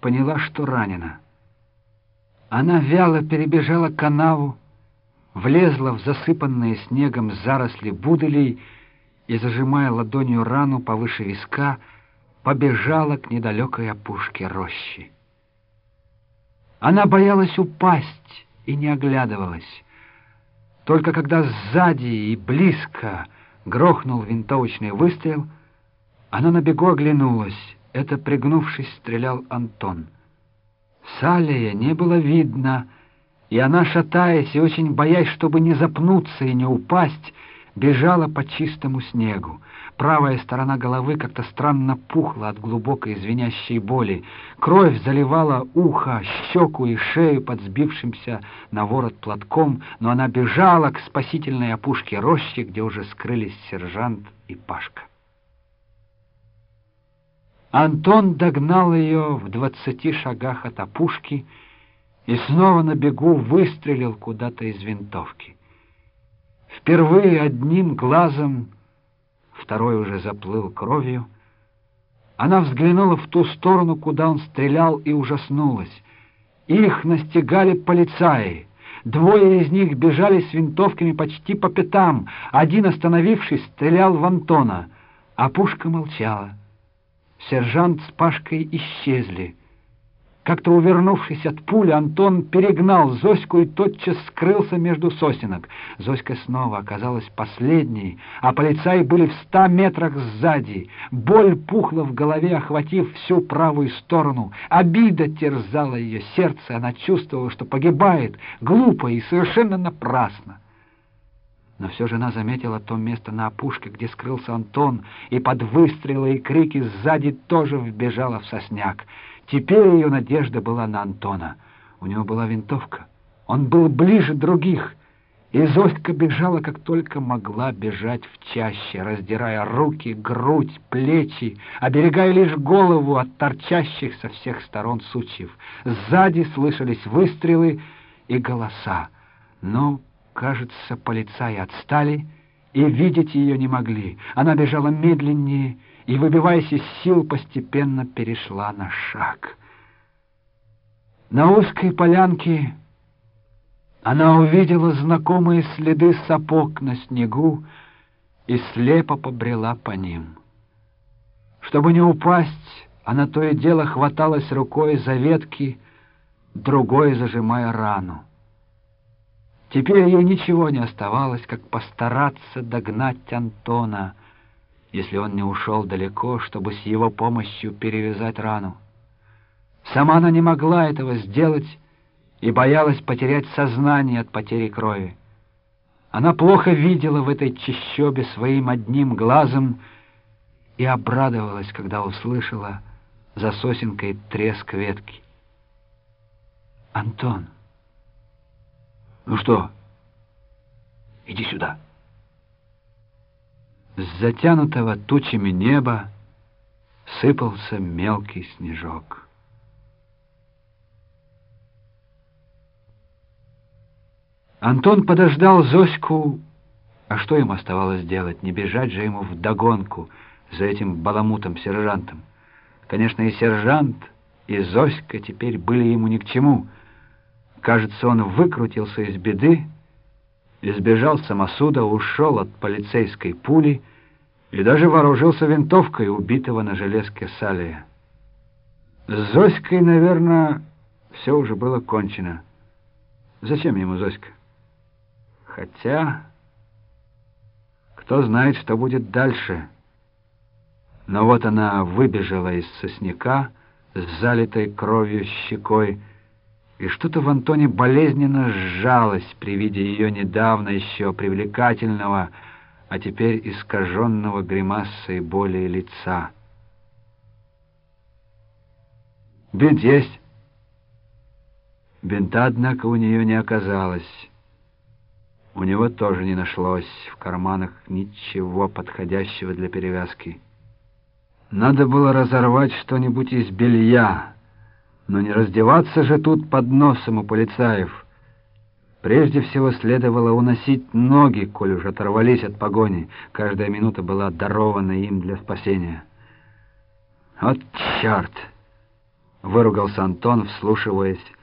поняла, что ранена. Она вяло перебежала канаву, влезла в засыпанные снегом заросли буделей и, зажимая ладонью рану повыше виска, побежала к недалекой опушке рощи. Она боялась упасть и не оглядывалась. Только когда сзади и близко грохнул винтовочный выстрел, она на бегу оглянулась. Это, пригнувшись, стрелял Антон. Салия не было видно, и она, шатаясь и очень боясь, чтобы не запнуться и не упасть, бежала по чистому снегу. Правая сторона головы как-то странно пухла от глубокой звенящей боли. Кровь заливала ухо, щеку и шею под сбившимся на ворот платком, но она бежала к спасительной опушке рощи, где уже скрылись сержант и Пашка. Антон догнал ее в двадцати шагах от опушки и снова на бегу выстрелил куда-то из винтовки. Впервые одним глазом, второй уже заплыл кровью, она взглянула в ту сторону, куда он стрелял, и ужаснулась. Их настигали полицаи. Двое из них бежали с винтовками почти по пятам. Один, остановившись, стрелял в Антона, а пушка молчала. Сержант с Пашкой исчезли. Как-то увернувшись от пули, Антон перегнал Зоську и тотчас скрылся между сосенок. Зоська снова оказалась последней, а полицаи были в ста метрах сзади. Боль пухла в голове, охватив всю правую сторону. Обида терзала ее сердце, она чувствовала, что погибает, глупо и совершенно напрасно. Но все же она заметила то место на опушке, где скрылся Антон, и под выстрелы и крики сзади тоже вбежала в сосняк. Теперь ее надежда была на Антона. У него была винтовка. Он был ближе других. И Зоська бежала, как только могла бежать в чаще, раздирая руки, грудь, плечи, оберегая лишь голову от торчащих со всех сторон сучьев. Сзади слышались выстрелы и голоса. Но, кажется, полицаи отстали и видеть ее не могли. Она бежала медленнее и, выбиваясь из сил, постепенно перешла на шаг. На узкой полянке она увидела знакомые следы сапог на снегу и слепо побрела по ним. Чтобы не упасть, она то и дело хваталась рукой за ветки, другой зажимая рану. Теперь ей ничего не оставалось, как постараться догнать Антона — если он не ушел далеко, чтобы с его помощью перевязать рану. Сама она не могла этого сделать и боялась потерять сознание от потери крови. Она плохо видела в этой чащобе своим одним глазом и обрадовалась, когда услышала за сосенкой треск ветки. «Антон!» «Ну что? Иди сюда!» С затянутого тучами неба сыпался мелкий снежок. Антон подождал Зоську, а что им оставалось делать? Не бежать же ему вдогонку за этим баламутом-сержантом. Конечно, и сержант, и Зоська теперь были ему ни к чему. Кажется, он выкрутился из беды, избежал самосуда, ушел от полицейской пули и даже вооружился винтовкой убитого на железке Салия. С Зоськой, наверное, все уже было кончено. Зачем ему Зоська? Хотя, кто знает, что будет дальше. Но вот она выбежала из сосняка с залитой кровью щекой, и что-то в Антоне болезненно сжалось при виде ее недавно еще привлекательного, а теперь искаженного гримасой боли лица. Бинт есть. Бинта, однако, у нее не оказалось. У него тоже не нашлось в карманах ничего подходящего для перевязки. Надо было разорвать что-нибудь из белья, но не раздеваться же тут под носом у полицаев. Прежде всего следовало уносить ноги, коль уже оторвались от погони. Каждая минута была дарована им для спасения. Вот черт! выругался Антон, вслушиваясь